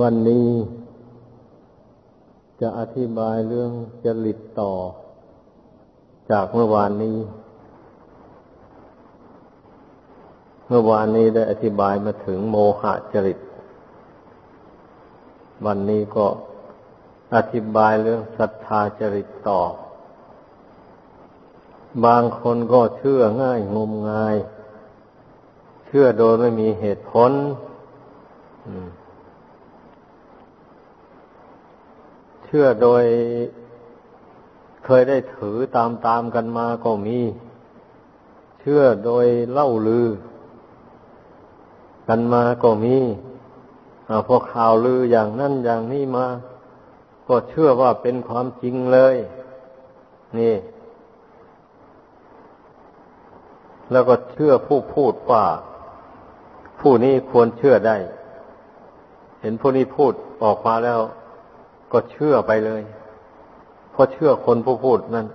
วันนี้จะอธิบายเรื่องจริตต่อ จากเมื่อวานนี้ เมื่อวานนี้ได้อธิบายมาถึงโมหะจริต วันนี้ก็อธิบายเรื่องศรัทธาจริตต่อ บางคนก็เชื่อง่ายงมงาย เชื่อโดยไม่มีเหตุผล อืม ชื่อโดยเคยได้ถือตามตามกันมาก็มี เชื่อโดยเล่าลือ กันมาก็มีพอข่าวลืออย่างนั้นอย่างนี้มา ก็เชื่อว่าเป็นความจริงเลย นี่ แล้วก็เชื่อผู้พูดว่า ผู้นี้ควรเชื่อได้ เห็นผู้นี้พูดออกมาแล้ว ก็เชื่อไปเลยเพราะเชื่อคนผู้พูดนั่น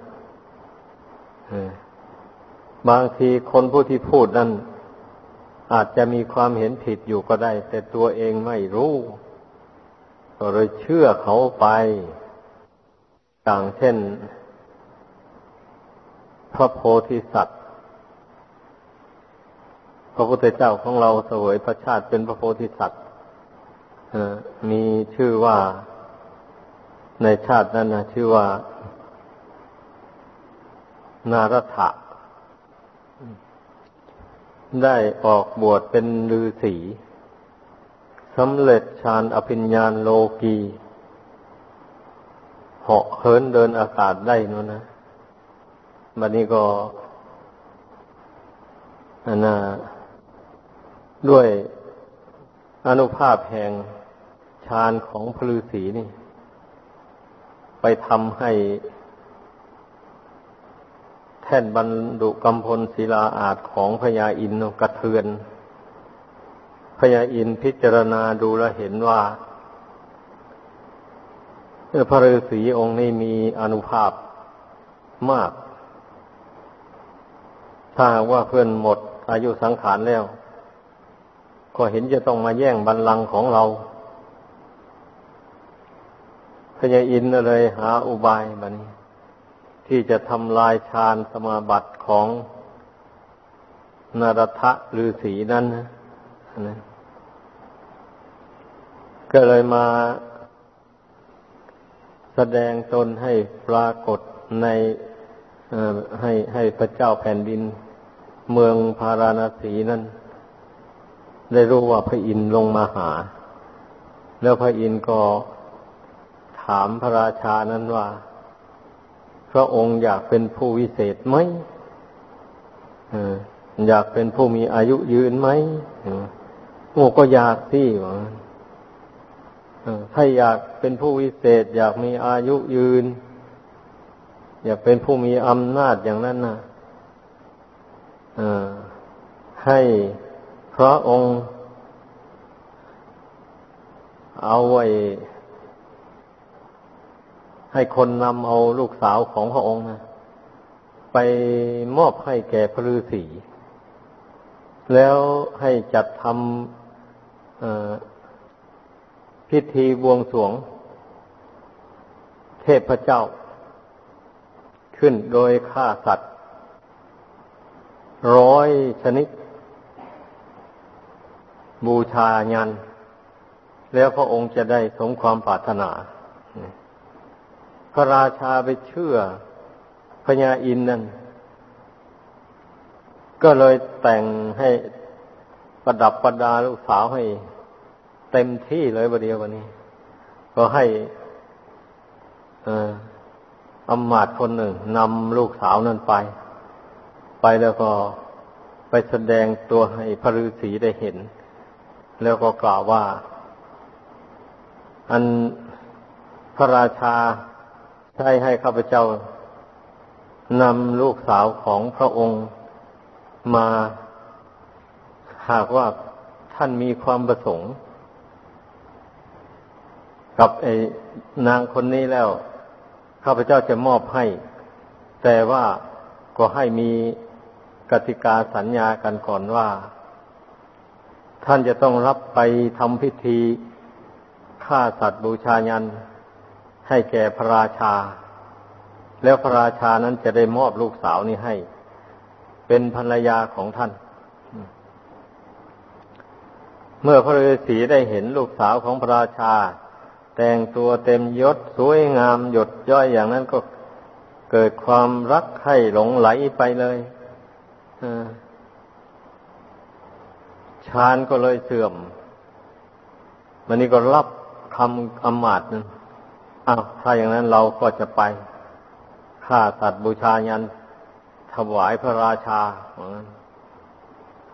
บางทีคนผู้ที่พูดนั้นอาจจะมีความเห็นผิดอยู่ก็ได้ แต่ตัวเองไม่รู้ ก็เลยเชื่อเขาไปต่างเช่น พระโพธิสัตว์ พระพุทธเจ้าของเราเสวยพระชาติเป็นพระโพธิสัตว์มีชื่อว่า ในชาตินั้นนะชื่อว่า นารถะได้ออกบวชเป็นฤาษีสำเร็จฌานอภิญญาโลกีเหาะเหินเดินอากาศได้นู่นนะบัดนี้ก็อันนะด้วยอนุภาพแห่งฌานของพลือศีนี่ ทำให้แท่นบรรดุกำพลศิลาอาจของพญาอินกระเทือน พญาอินพิจารณาดูแลเห็นว่าพระฤาษีองค์นี้มีอนุภาพมาก ถ้าว่าเพื่อนหมดอายุสังขารแล้ว ก็เห็นจะต้องมาแย่งบัลลังก์ของเรา พญาอินเลยหาอุบายบันนี้ ที่จะทำลายฌานสมาบัติของนรทะฤาษีนั้นนะก็เลยมาแสดงตนให้ปรากฏในให้ให้พระเจ้าแผ่นดิน เมืองพาราณสีนั้น ได้รู้ว่าพระอินทร์ลงมาหา แล้วพระอินทร์ก็ ถามพระราชานั้นว่า พระองค์อยากเป็นผู้วิเศษไหมอยากเป็นผู้มีอายุยืนไหมโอ้ก็อยากสิถ้าอยากเป็นผู้วิเศษ อยากมีอายุยืน อยากเป็นผู้มีอำนาจอย่างนั้นนะให้พระองค์เอาไว้ ให้คนนำเอาลูกสาวของพระองค์นะไปมอบให้แก่พระฤาษีแล้วให้จัดทำพิธีบวงสรวง เทพเจ้า ขึ้นโดยฆ่าสัตว์ร้อยชนิด บูชายัน แล้วพระองค์จะได้สมความปรารถนา ระราชาไปเชื่อพญาอินนั่น ก็เลยแต่งให้ประดับประดาลูกสาวให้ เต็มที่เลยวันเดียววันนี้ ก็ให้อำมาตย์คนหนึ่งนำลูกสาวนั่นไป ไปแล้วก็ไปแสดงตัวให้พระฤาษีได้เห็น แล้วก็กล่าวว่า อันพระราชา ใช้ให้ข้าพเจ้านำลูกสาวของพระองค์มา หากว่าท่านมีความประสงค์ กับไอ้นางคนนี้แล้ว ข้าพเจ้าจะมอบให้ แต่ว่าก็ให้มีกติกาสัญญากันก่อนว่า ท่านจะต้องรับไปทำพิธีฆ่าสัตว์บูชายัน ให้แก่พระราชา แล้วพระราชานั้นจะได้มอบลูกสาวนี้ให้ เป็นภรรยาของท่าน เมื่อพระฤาษีได้เห็นลูกสาวของพระราชา แต่งตัวเต็มยศสวยงามหยดย้อยอย่างนั้นก็เกิดความรักใคร่หลงไหลไปเลยฌานก็เลยเสื่อม มันนี่ก็รับคำอมาตนั้น อ้าวถ้าอย่างนั้นเราก็จะไปฆ่าสัตว์บูชายัน ถวายพระราชาเหมือนกัน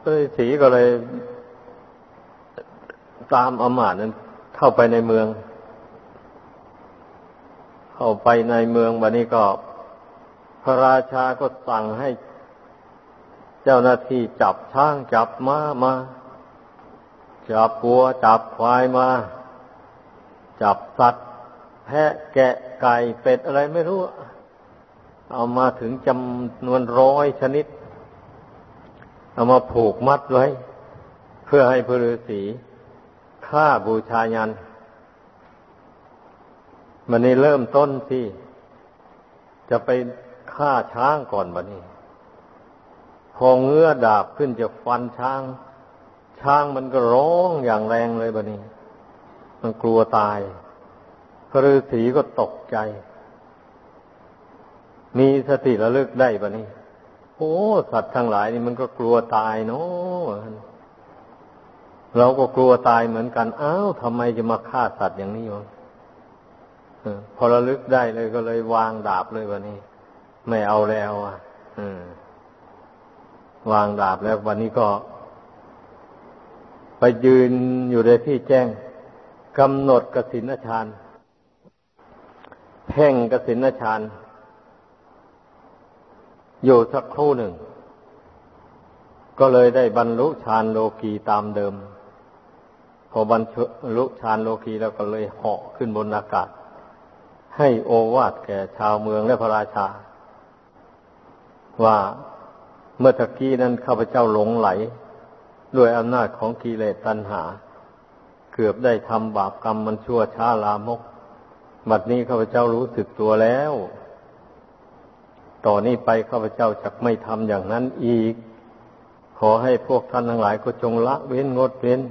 เลยสีก็เลย ตามอมาตนั้นเข้าไปในเมือง เข้าไปในเมืองบันนี้ก็ พระราชาก็สั่งให้ เจ้าหน้าที่จับช้างจับม้ามา จับปัวจับควายมา จับสัตว์ แพะแกะไก่เป็ดอะไรไม่รู้ เอามาถึงจำนวนร้อยชนิด เอามาผูกมัดไว้ เพื่อให้พระฤาษีฆ่าบูชายัน มันนี่เริ่มต้นที่ จะไปฆ่าช้างก่อนบะนี้ พอเงื้อดาบขึ้นจะฟันช้าง ช้างมันก็ร้องอย่างแรงเลยบะนี้ มันกลัวตาย พระฤาษีก็ตกใจ มีสติระลึกได้บะนี้โอ้สัตว์ทั้งหลายนี่มันก็กลัวตายเนาะเราก็กลัวตายเหมือนกัน อ้าวทำไมจะมาฆ่าสัตว์อย่างนี้วะพอระลึกได้เลยก็เลยวางดาบเลยวันนี้ ไม่เอาแล้วอะวางดาบแล้ววันนี้ก็ ไปยืนอยู่ในที่แจ้งกำหนดกสินชาน เพ่งกสินชานอยู่สักครู่หนึ่ง ก็เลยได้บรรลุฌานโลกีตามเดิม พอบรรลุฌานโลกีแล้วก็เลยเหาะขึ้นบนอากาศ ให้โอวาทแก่ชาวเมืองและพระราชา ว่าเมื่อตะกี้นั้นข้าพเจ้าหลงไหล ด้วยอำนาจของกิเลสตัณหา เกือบได้ทำบาปกรรมมันชั่วช้าลามก บัดนี้ข้าพเจ้ารู้สึกตัวแล้ว ต่อนนี้ไปข้าพเจ้าจะไม่ทำอย่างนั้นอีก ขอให้พวกท่านทั้งหลายก็จงละเว้นงดเว้น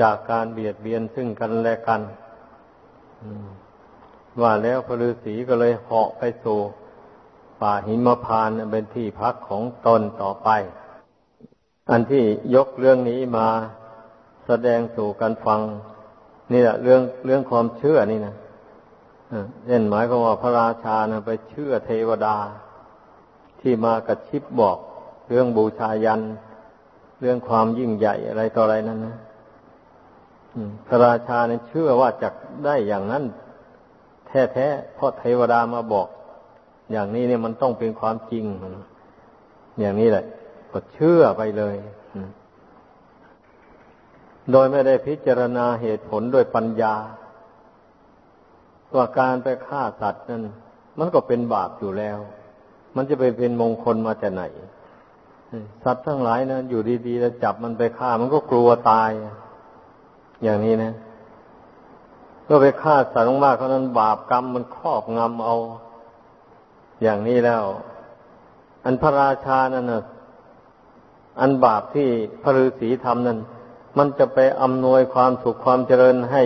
จากการเบียดเบียนซึ่งกันและกันว่าแล้วพระฤาษีก็เลยเหาะไปสู่ป่าหิมพานเป็นที่พักของตนต่อไป อันที่ยกเรื่องนี้มาแสดงสู่กันฟัง นี่แหละเรื่องเรื่องความเชื่อนี่นะ เช่นหมายก็ว่าพระราชานะไปเชื่อเทวดา ที่มากระชิบบอก เรื่องบูชายัน เรื่องความยิ่งใหญ่อะไรต่ออะไรนั่นนะพระราชาเนี่ยเชื่อว่าจะได้อย่างนั้น แท้ๆเพราะเทวดามาบอก อย่างนี้เนี่ยมันต้องเป็นความจริง อย่างนี้แหละ ก็เชื่อไปเลยโดยไม่ได้พิจารณาเหตุผลด้วยปัญญา ว่าการไปฆ่าสัตว์นั้นมันก็เป็นบาปอยู่แล้ว มันจะไปเป็นมงคลมาจากไหน สัตว์ทั้งหลายนะอยู่ดีๆแล้วจับมันไปฆ่า มันก็กลัวตาย อย่างนี้นะก็ไปฆ่าสัตว์มากๆเขานั้นบาปกรรมมันครอบงำเอา อย่างนี้แล้ว อันพระราชานั่นนะอันบาปที่พระฤาษีทำนั้น มันจะไปอำนวยความสุขความเจริญให้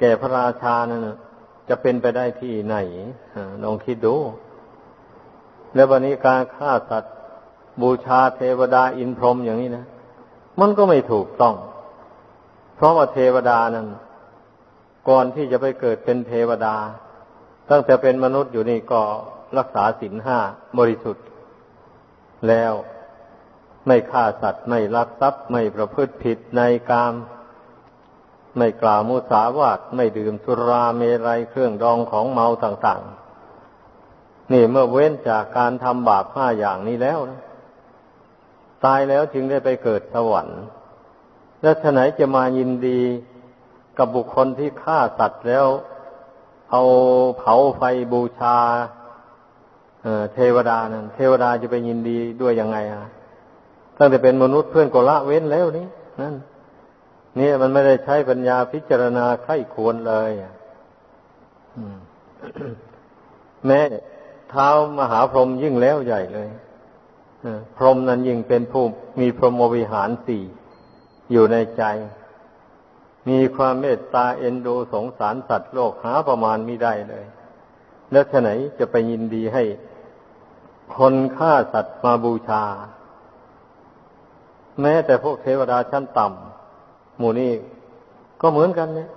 แก่พระราชานั่นะ จะเป็นไปได้ที่ไหนลองคิดดู แล้ววันนี้การฆ่าสัตว์ บูชาเทวดาอินพรหมอย่างนี้นะ มันก็ไม่ถูกต้อง เพราะว่าเทวดานั้น ก่อนที่จะไปเกิดเป็นเทวดา ตั้งแต่เป็นมนุษย์อยู่นี่ก็รักษาศีลห้าบริสุทธิ์ แล้วไม่ฆ่าสัตว์ ไม่ลักทรัพย์ ไม่ประพฤติผิดในกาม ไม่กล่าวมุสาวาทไม่ดื่มสุราเมรัยเครื่องดองของเมาต่างๆ นี่เมื่อเว้นจากการทำบาปห้าอย่างนี้แล้วนะตายแล้วจึงได้ไปเกิดสวรรค์ แล้วฉไหนจะมายินดีกับบุคคลที่ฆ่าสัตว์แล้ว เอาเผาไฟบูชาเทวดานั่นเทวดาจะไปยินดีด้วยยังไงอะตั้งแต่เป็นมนุษย์เพื่อนก็ละเว้นแล้วนี่นั่น นี่มันไม่ได้ใช้ปัญญาพิจารณาไข้ควรเลยแม้เท้ามหาพรหมยิ่งแล้วใหญ่เลยพรหมนั้นยิ่งเป็นผู้มีพรหมวิหารสี่อยู่ในใจ มีความเมตตาเอ็นดูสงสารสัตว์โลกหาประมาณมิได้เลย แล้วฉไหนจะไปยินดีให้คนฆ่าสัตว์มาบูชา แม้แต่พวกเทวดาชั้นต่ำ หมู่นี้ก็เหมือนกันเนี่ย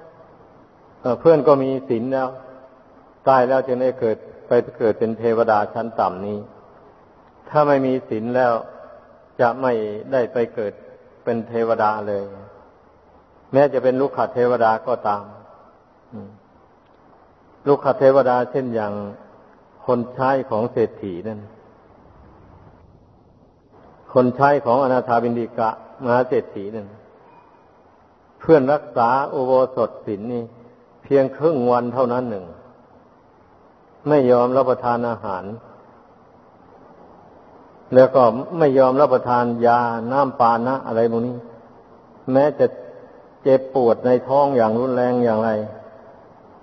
เพื่อนก็มีศีลแล้วตายแล้วจึงได้เกิดไปเกิดเป็นเทวดาชั้นต่ำนี้ ถ้าไม่มีศีลแล้วจะไม่ได้ไปเกิดเป็นเทวดาเลย แม้จะเป็นลูกขเทวดาก็ตามลูกขเทวดาเช่นอย่างคนใช้ของเศรษฐีนั่น คนใช้ของอนาถาบินดิกะมหาเศรษฐีนั่น เพื่อนรักษาอุโบสถศีลนี่เพียงครึ่งวันเท่านั้นหนึ่ง ไม่ยอมรับประทานอาหาร แล้วก็ไม่ยอมรับประทานยาน้ำปานะอะไรพวกนี้ แม้จะเจ็บปวดในท้องอย่างรุนแรงอย่างไร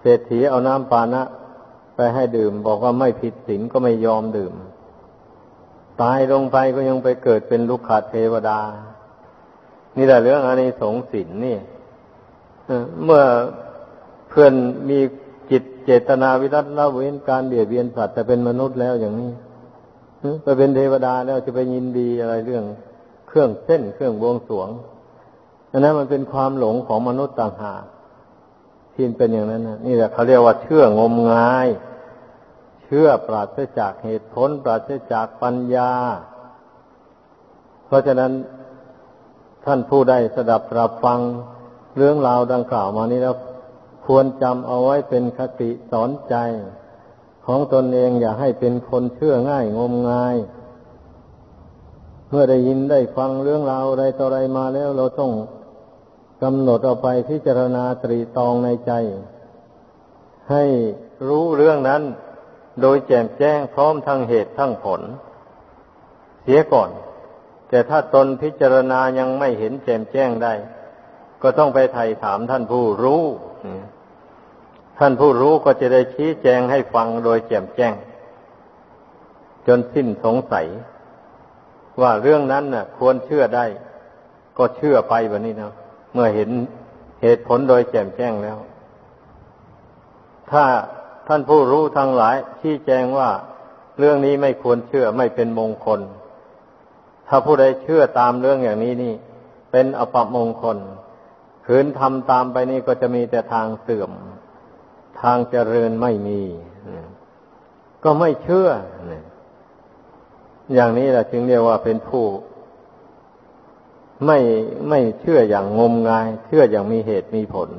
เศรษฐีเอาน้ำปานะไปให้ดื่ม บอกว่าไม่ผิดศีลก็ไม่ยอมดื่ม ตายลงไปก็ยังไปเกิดเป็นลูกขาเทวดา นี่แหละเรื่องอันนี้สงสินนี่เมื่อเพื่อนมีจิตเจตนาวิรัตละเว้นการเบียดเบียนสัตว์แต่เป็นมนุษย์แล้วอย่างนี้ไปเป็นเทวดาแล้วจะไปยินดีอะไรเรื่องเครื่องเส้นเครื่องบวงสวงอันนั้นมันเป็นความหลงของมนุษย์ต่างหากที่เป็นอย่างนั้นนะนี่แหละเขาเรียกว่าเชื่องมงาย เชื่อปราศจากเหตุผล ปราศจากปัญญา เพราะฉะนั้น ท่านผู้ใดสดับรับฟังเรื่องราวดังกล่าวมานี้แล้ว ควรจำเอาไว้เป็นคติสอนใจ ของตนเองอย่าให้เป็นคนเชื่อง่ายงมงาย เมื่อได้ยินได้ฟังเรื่องราวอะไรต่ออะไรมาแล้วเราต้องกำหนดเอาไปพิจารณาตรีตองในใจ ให้รู้เรื่องนั้น โดยแจ่มแจ้งพร้อมทั้งเหตุทั้งผล เสียก่อน แต่ถ้าตนพิจารณายังไม่เห็นแจ่มแจ้งได้ ก็ต้องไปไถ่ถามท่านผู้รู้ ท่านผู้รู้ก็จะได้ชี้แจงให้ฟังโดยแจ่มแจ้ง จนสิ้นสงสัย ว่าเรื่องนั้นน่ะ ควรเชื่อได้ ก็เชื่อไปแบบนี้นะเมื่อเห็นเหตุผลโดยแจ่มแจ้งแล้ว ถ้าท่านผู้รู้ทั้งหลายที่แจงว่าเรื่องนี้ไม่ควรเชื่อไม่เป็นมงคล ถ้าผู้ใดเชื่อตามเรื่องอย่างนี้นี่ เป็นอปมงคลขืนทำตามไปนี่ก็จะมีแต่ทางเสื่อม ทางเจริญไม่มี ก็ไม่เชื่อ อย่างนี้แหละจึงเรียกว่าเป็นผู้ ไม่ไม่เชื่ออย่างงมงาย เชื่ออย่างมีเหตุมีผล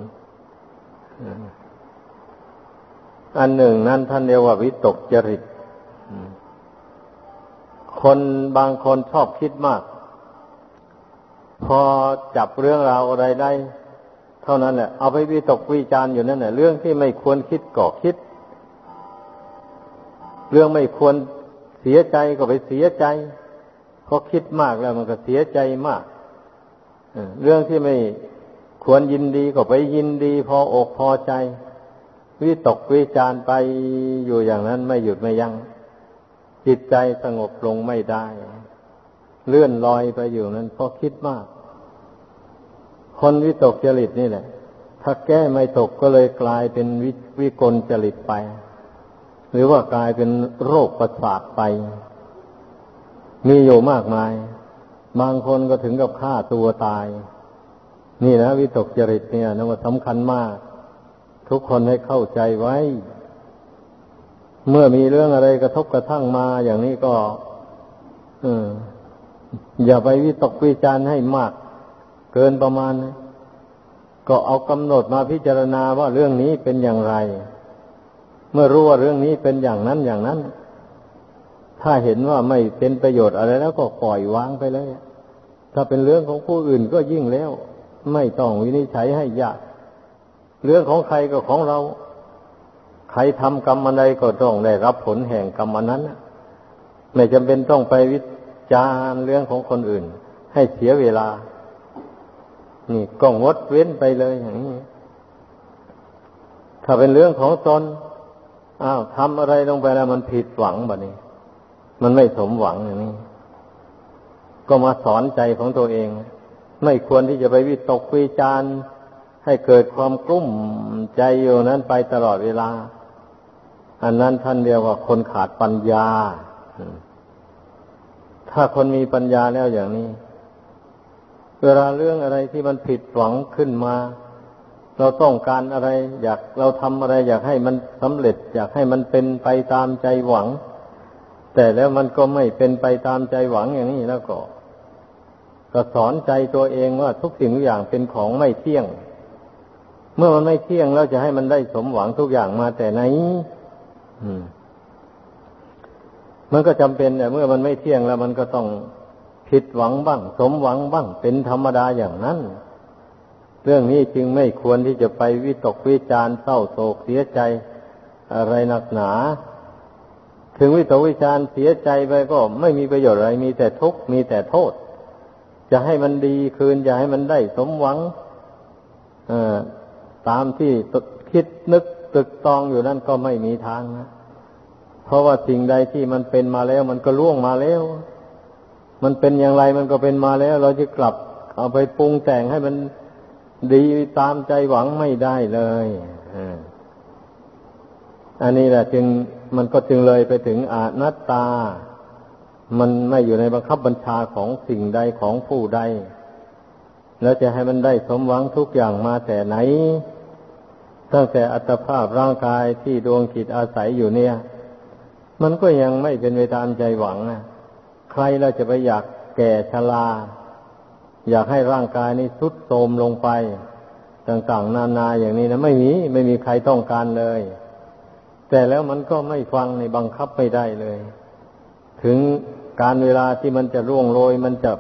อันหนึ่งนั้นท่านเรียกว่าวิตกจริต คนบางคนชอบคิดมาก พอจับเรื่องราวอะไรได้ เท่านั้นแหละ เอาไปวิตกวิจารอยู่นั่นแหละเรื่องที่ไม่ควรคิดก็คิด เรื่องไม่ควรเสียใจก็ไปเสียใจเพราะคิดมากแล้วมันก็เสียใจมากเรื่องที่ไม่ควรยินดีก็ไปยินดี พออกพอใจวิตกวิจารไปอยู่อย่างนั้นไม่หยุดไม่ยัง้ง จิตใจสงบลงไม่ได้ เลื่อนลอยไปอยู่นั้นเพราะคิดมาก คนวิตกจริตนี่แหละ ถ้าแก้ไม่ตกก็เลยกลายเป็นวิวิกลจริตไป หรือว่ากลายเป็นโรคประสาทไป มีอยู่มากมาย บางคนก็ถึงกับฆ่าตัวตาย นี่นะวิตกจริตเนี่ยนะว่าสำคัญมาก ทุกคนให้เข้าใจไว้ เมื่อมีเรื่องอะไรกระทบกระทั่งมาอย่างนี้ก็ออย่าไปวิตกวิจารณ์ให้มาก เกินประมาณ ก็เอากำหนดมาพิจารณาว่าเรื่องนี้เป็นอย่างไร เมื่อรู้ว่าเรื่องนี้เป็นอย่างนั้นอย่างนั้น ถ้าเห็นว่าไม่เป็นประโยชน์อะไรแล้วก็ปล่อยวางไปเลย ถ้าเป็นเรื่องของผู้อื่นก็ยิ่งแล้ว ไม่ต้องวินิจฉัยให้ยาก เรื่องของใครก็ของเรา ใครทำกรรมอะไรก็ต้องได้รับผลแห่งกรรมนั้นไม่จำเป็นต้องไปวิจารเรื่องของคนอื่น ให้เสียเวลา นี่ก็งดเว้นไปเลยอย่างนี้ถ้าเป็นเรื่องของตนอ้าวทำอะไรลงไปแล้วมันผิดหวังแบบนี้ มันไม่สมหวังอย่างนี้ก็มาสอนใจของตัวเอง ไม่ควรที่จะไปวิตกวิจารให้เกิดความกลุ้มใจอยู่นั้นไปตลอดเวลา อันนั้นท่านเรียกว่าคนขาดปัญญา ถ้าคนมีปัญญาแล้วอย่างนี้ เวลาเรื่องอะไรที่มันผิดหวังขึ้นมา เราต้องการอะไร อยากเราทำอะไร อยากให้มันสำเร็จ อยากให้มันเป็นไปตามใจหวัง แต่แล้วมันก็ไม่เป็นไปตามใจหวังอย่างนี้แล้วก็ก็สอนใจตัวเองว่าทุกสิ่งทุกอย่างเป็นของไม่เที่ยง เมื่อมันไม่เที่ยงเราจะให้มันได้สมหวังทุกอย่างมาแต่ไหน มันก็จำเป็นแต่เมื่อมันไม่เที่ยงแล้ว มันก็ต้องผิดหวังบ้าง สมหวังบ้าง เป็นธรรมดาอย่างนั้น เรื่องนี้จึงไม่ควรที่จะไปวิตกวิจารเศร้าโศกเสียใจอะไรหนักหนา ถึงวิตกวิจารเสียใจไปก็ไม่มีประโยชน์อะไร มีแต่ทุกข์มีแต่โทษ จะให้มันดีคืนจะให้มันได้สมหวังตามที่คิดนึก ตึกตองอยู่นั่นก็ไม่มีทางนะเพราะว่าสิ่งใดที่มันเป็นมาแล้ว มันก็ล่วงมาแล้ว มันเป็นอย่างไรมันก็เป็นมาแล้ว เราจะกลับเอาไปปรุงแต่งให้มันดีตามใจหวังไม่ได้เลยอันนี้แหละจึงมันก็จึงเลยไปถึงอนัตตา มันไม่อยู่ในบังคับบัญชาของสิ่งใดของผู้ใด แล้วจะให้มันได้สมหวังทุกอย่างมาแต่ไหน ตั้งแต่อัตภาพร่างกายที่ดวงจิตอาศัยอยู่เนี่ย มันก็ยังไม่เป็นไปตามใจหวังนะใครเราจะไปอยากแก่ชราอยากให้ร่างกายนี้ทุดโทรมลงไป ต่างๆ นานาอย่างนี้นะไม่มีไม่มีใครต้องการเลย แต่แล้วมันก็ไม่ฟังในบังคับไม่ได้เลย ถึงการเวลาที่มันจะร่วงโรยมันจะ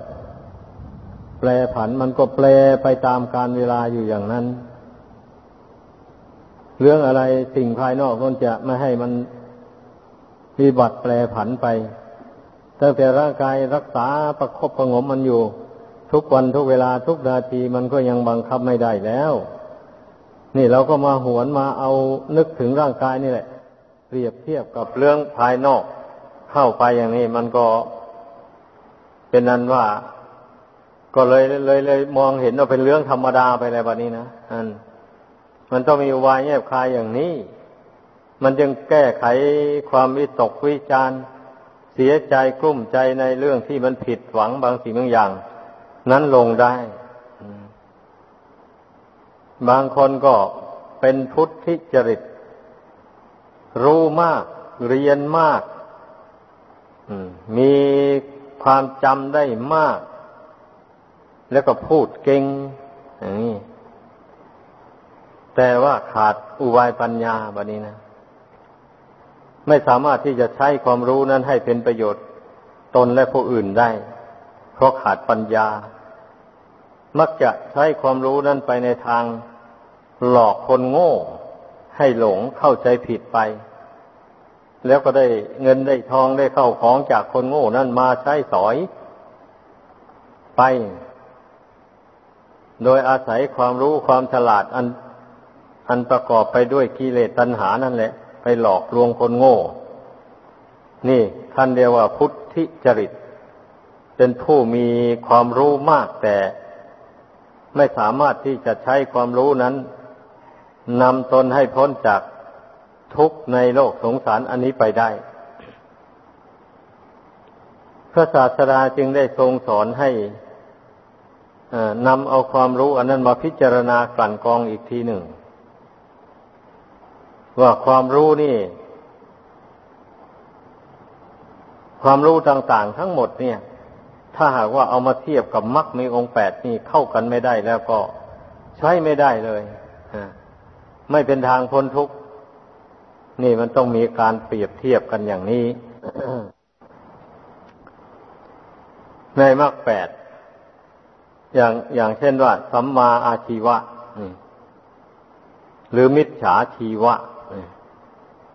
แปรผันมันก็แปรไปตามการเวลาอยู่อย่างนั้น เรื่องอะไรสิ่งภายนอกนั่นจะไม่ให้มันมีบัตรแปรผันไปตั้งแต่ร่างกายรักษาประคบประงมมันอยู่ ทุกวันทุกเวลาทุกนาทีมันก็ยังบังคับไม่ได้แล้ว นี่เราก็มาหวนมาเอานึกถึงร่างกายนี่แหละ เปรียบเทียบกับเรื่องภายนอก เข้าไปอย่างนี้มันก็เป็นนั้นว่า ก็เลยเลยเลยมองเห็นว่าเป็นเรื่องธรรมดาไปเลยแบบนี้นะอัน มันต้องมีวายแยบคายอย่างนี้ มันจึงแก้ไขความวิตกวิจารเสียใจกลุ้มใจในเรื่องที่มันผิดหวังบางสิ่งบางอย่าง นั้นลงได้ บางคนก็เป็นพุทธิจริต รู้มาก เรียนมากมีความจำได้มาก แล้วก็พูดเก่งอย่างนี้ แต่ว่าขาดอุบายปัญญาแบบนี้นะ ไม่สามารถที่จะใช้ความรู้นั้นให้เป็นประโยชน์ตนและผู้อื่นได้ เพราะขาดปัญญา มักจะใช้ความรู้นั้นไปในทางหลอกคนโง่ ให้หลงเข้าใจผิดไป แล้วก็ได้เงินได้ทองได้เข้าของจากคนโง่นั้นมาใช้สอยไป โดยอาศัยความรู้ความฉลาดอัน อันประกอบไปด้วยกิเลสตัณหานั่นแหละ ไปหลอกลวงคนโง่ นี่ท่านเรียกว่าพุทธิจริต เป็นผู้มีความรู้มากแต่ไม่สามารถที่จะใช้ความรู้นั้นนำตนให้พ้นจากทุกข์ในโลกสงสารอันนี้ไปได้ พระศาสดาจึงได้ทรงสอนให้นำเอาความรู้อันนั้นมาพิจารณากลั่นกรองอีกทีหนึ่ง ว่าความรู้นี่ ความรู้ต่างๆ ทั้งหมดเนี่ย ถ้าหากว่าเอามาเทียบกับมรรคมีองค์แปดนี่เข้ากันไม่ได้แล้วก็ใช้ไม่ได้เลยไม่เป็นทางพ้นทุกข์นี่มันต้องมีการเปรียบเทียบกันอย่างนี้ ในมรรคแปดอย่างอย่างเช่นว่า สัมมาอาชีวะหรือมิจฉาชีวะ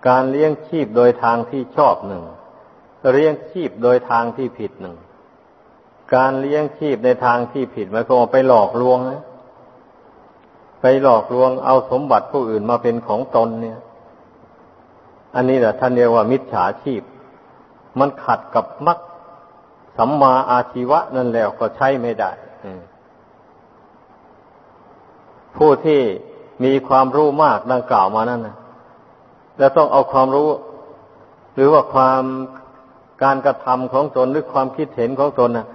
การเลี้ยงชีพโดยทางที่ชอบหนึ่งเลี้ยงชีพโดยทางที่ผิดหนึ่ง การเลี้ยงชีพในทางที่ผิดหมายความว่าไปหลอกลวงนะไปหลอกลวงเอาสมบัติผู้อื่นมาเป็นของตนเนี่ย อันนี้แหละท่านเรียกว่ามิจฉาชีพ มันขัดกับมรรคสัมมาอาชีวะนั่นแล้วก็ใช้ไม่ได้ผู้ที่มีความรู้มากดังกล่าวมานั่นนะ แล้วต้องเอาความรู้ หรือว่าความการกระทำของตนหรือความคิดเห็นของตนนะ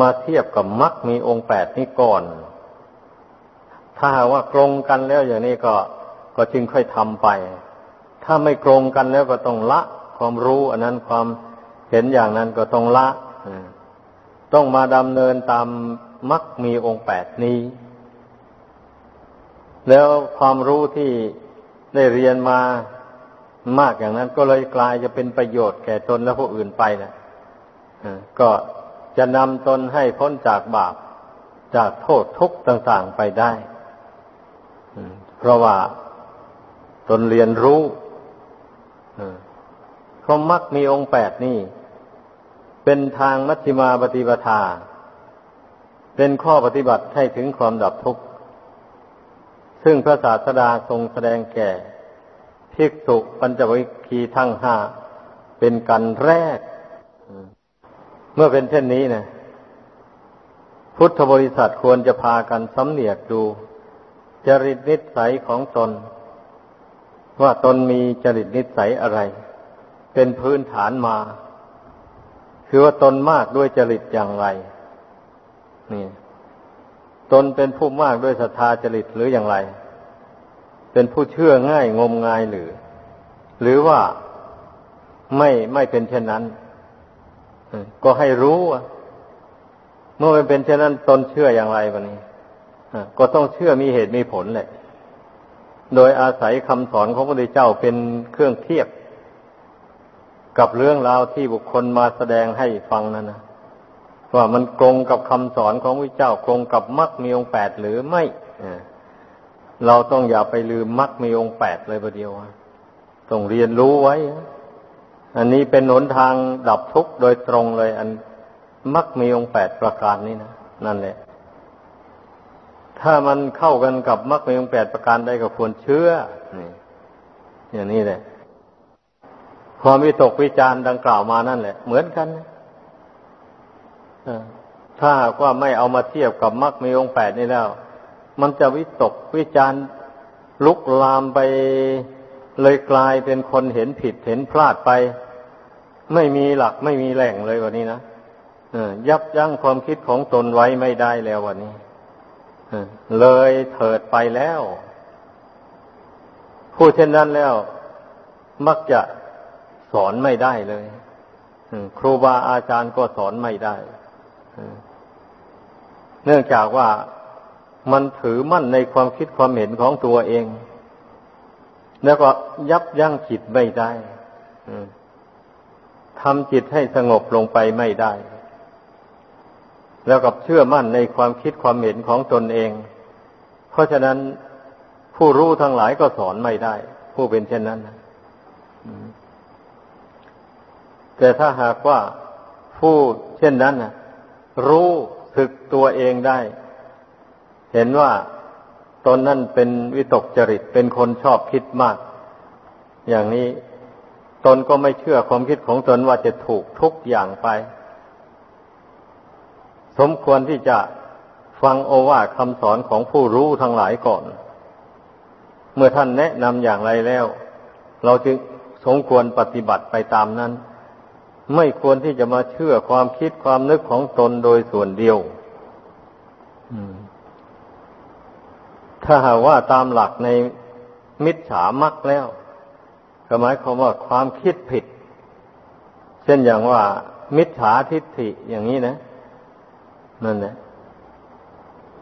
มาเทียบกับมรรคมีองค์แปดนี้ก่อน ถ้าว่าตรงกันแล้วอย่างนี้ก็ก็จึงค่อยทำไป ถ้าไม่ตรงกันแล้วก็ต้องละ ความรู้ อันนั้นความเห็นอย่างนั้นก็ต้องละต้องมาดำเนินตามมรรคมีองค์แปดนี้ แล้วความรู้ที่ได้เรียนมา มากอย่างนั้นก็เลยกลายจะเป็นประโยชน์แก่ตนและผู้อื่นไปนะก็จะนำตนให้พ้นจากบาป จากโทษทุกข์ต่างๆไปได้ เพราะว่าตนเรียนรู้เขามักมีองค์แปดนี่ เป็นทางมัชฌิมาปฏิปทา เป็นข้อปฏิบัติให้ถึงความดับทุกข์ ซึ่งพระศาสดาทรงแสดงแก่ ภิกษุปัญจวิคีทั้งห้าเป็นกันแรก เมื่อเป็นเช่นนี้นะพุทธบริษัทควรจะพากันสำเนียกดู จริตนิสัยของตน ว่าตนมีจริตนิสัยอะไร เป็นพื้นฐานมา คือว่าตนมากด้วยจริตอย่างไร นี่ ตนเป็นผู้มากด้วยศรัทธาจริตหรืออย่างไร เป็นผู้เชื่อง่ายงมงายหรือ หรือว่าไม่ไม่เป็นเช่นนั้น ก็ให้รู้เมื่อมันเป็นเช่นนั้นตนเชื่ออย่างไรวะนี้ก็ต้องเชื่อมีเหตุมีผลแหละ โดยอาศัยคำสอนของพระพุทธเจ้าเป็นเครื่องเทียบ กับเรื่องราวที่บุคคลมาแสดงให้ฟังนั่นนะว่ามันตรงกับคำสอนของพระเจ้าตรงกับมรรคมีองค์แปดหรือไม่ เราต้องอย่าไปลืมมรรคมีองค์แปดเลยประเดียวต้องเรียนรู้ไว้ อันนี้เป็นหนทางดับทุกข์โดยตรงเลย อันมรรคมีองค์แปดประการนี้นะนั่นแหละ ถ้ามันเข้ากันกับมรรคมีองค์แปดประการได้ก็ควรเชื่อนี่อย่างนี้แหละความวิตกวิจารดังกล่าวมานั่นแหละ เหมือนกันนะถ้าหากว่าไม่เอามาเทียบกับมรรคมีองค์แปดนี่แล้ว มันจะวิตกวิจารลุกลามไปเลยกลายเป็นคนเห็นผิดเห็นพลาดไป ไม่มีหลักไม่มีแหล่งเลยวันนี้นะยับยั้งความคิดของตนไว้ไม่ได้แล้ววันนี้เลยเถิดไปแล้วผู้เช่นนั้นแล้ว มักจะสอนไม่ได้เลยครูบาอาจารย์ก็สอนไม่ได้เนื่องจากว่า มันถือมั่นในความคิดความเห็นของตัวเอง แล้วก็ยับยั้งจิตไม่ได้ทำจิตให้สงบลงไปไม่ได้ แล้วกับเชื่อมั่นในความคิดความเห็นของตนเอง เพราะฉะนั้นผู้รู้ทั้งหลายก็สอนไม่ได้ ผู้เป็นเช่นนั้นแต่ถ้าหากว่าผู้เช่นนั้นรู้สึกตัวเองได้ เห็นว่าตนนั่นเป็นวิตกจริตเป็นคนชอบคิดมาก อย่างนี้ตนก็ไม่เชื่อความคิดของตนว่าจะถูกทุกอย่างไป สมควรที่จะฟังโอวาทคำสอนของผู้รู้ทั้งหลายก่อน เมื่อท่านแนะนำอย่างไรแล้ว เราจึงสมควรปฏิบัติไปตามนั้น ไม่ควรที่จะมาเชื่อความคิดความนึกของตนโดยส่วนเดียว อืม ถ้าหากว่าตามหลักในมิจฉามักแล้วก็หมายความว่าความคิดผิด เช่นอย่างว่า มิจฉาทิฏฐิอย่างนี้นะนั่นแหละ